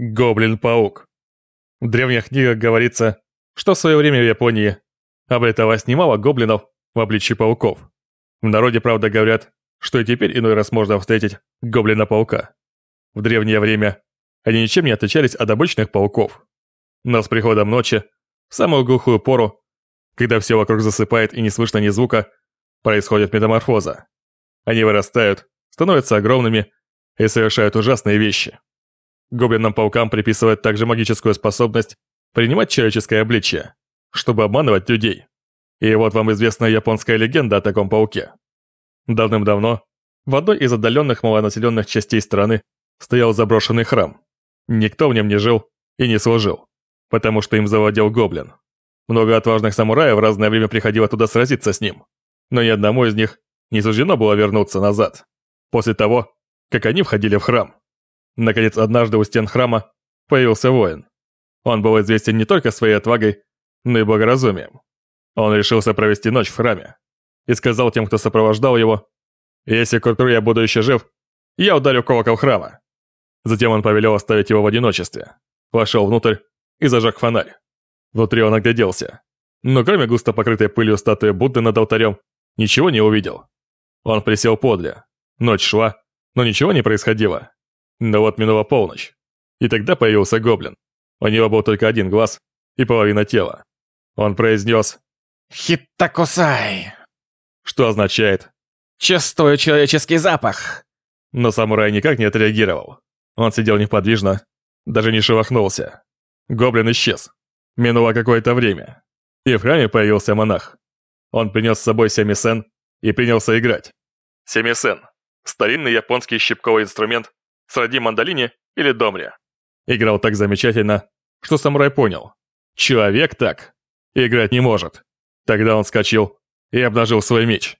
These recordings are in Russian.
Гоблин-паук. В древних книгах говорится, что в свое время в Японии обреталось немало гоблинов в обличии пауков. В народе, правда, говорят, что и теперь иной раз можно встретить гоблина-паука. В древнее время они ничем не отличались от обычных пауков. Но с приходом ночи, в самую глухую пору, когда все вокруг засыпает и не слышно ни звука, происходит метаморфоза. Они вырастают, становятся огромными и совершают ужасные вещи. Гоблинам-паукам приписывают также магическую способность принимать человеческое обличие, чтобы обманывать людей. И вот вам известная японская легенда о таком пауке. Давным-давно в одной из отдаленных малонаселенных частей страны стоял заброшенный храм. Никто в нем не жил и не служил, потому что им завладел гоблин. Много отважных самураев в разное время приходило туда сразиться с ним, но ни одному из них не суждено было вернуться назад, после того, как они входили в храм. Наконец, однажды у стен храма появился воин. Он был известен не только своей отвагой, но и благоразумием. Он решился провести ночь в храме и сказал тем, кто сопровождал его, «Если к утру я буду еще жив, я ударю колокол храма». Затем он повелел оставить его в одиночестве, вошел внутрь и зажег фонарь. Внутри он огляделся, но кроме густо покрытой пылью статуи Будды над алтарем, ничего не увидел. Он присел подле. Ночь шла, но ничего не происходило. Но вот минула полночь. И тогда появился гоблин. У него был только один глаз и половина тела. Он произнес «Хиттакусай», что означает «Чувствую человеческий запах». Но самурай никак не отреагировал. Он сидел неподвижно, даже не шелохнулся. Гоблин исчез. Минуло какое-то время. И в храме появился монах. Он принес с собой семисен и принялся играть. Семисен – старинный японский щипковый инструмент, сродни мандолине или домре. Играл так замечательно, что самурай понял. Человек так играть не может. Тогда он вскочил и обнажил свой меч.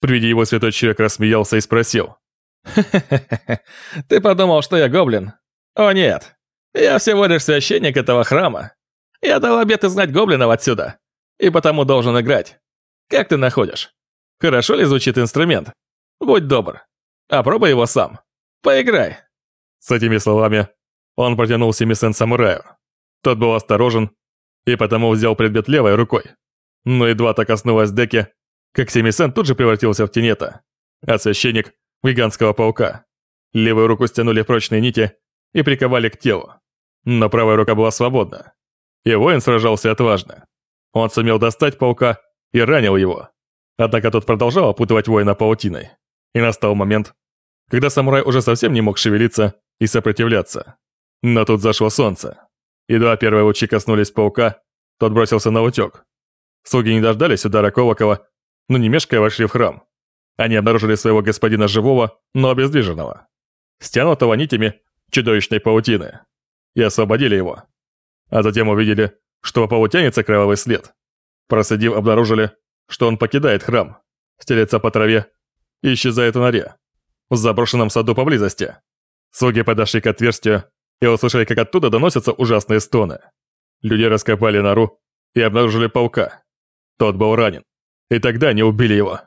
При виде его святой человек рассмеялся и спросил. «Хе-хе-хе, ты подумал, что я гоблин? О нет, я всего лишь священник этого храма. Я дал обет изгнать гоблинов отсюда, и потому должен играть. Как ты находишь? Хорошо ли звучит инструмент? Будь добр, опробуй его сам. Поиграй». С этими словами он протянул семисен самураю. Тот был осторожен и потому взял предмет левой рукой. Но едва-то коснулась деки, как семисен тут же превратился в тенета, а священник – в гигантского паука. Левую руку стянули в прочные нити и приковали к телу. Но правая рука была свободна. И воин сражался отважно. Он сумел достать паука и ранил его. Однако тот продолжал опутывать воина паутиной. И настал момент, когда самурай уже совсем не мог шевелиться и сопротивляться. Но тут зашло солнце. Едва первые лучи коснулись паука, тот бросился на утек. Слуги не дождались удара колокола, но не мешкая вошли в храм. Они обнаружили своего господина живого, но обездвиженного. Стянутого нитями чудовищной паутины. И освободили его. А затем увидели, что по полу тянется кровавый след. Проследив, обнаружили, что он покидает храм, стелется по траве и исчезает в норе, в заброшенном саду поблизости. Слуги подошли к отверстию и услышали, как оттуда доносятся ужасные стоны. Люди раскопали нору и обнаружили паука. Тот был ранен. И тогда они убили его.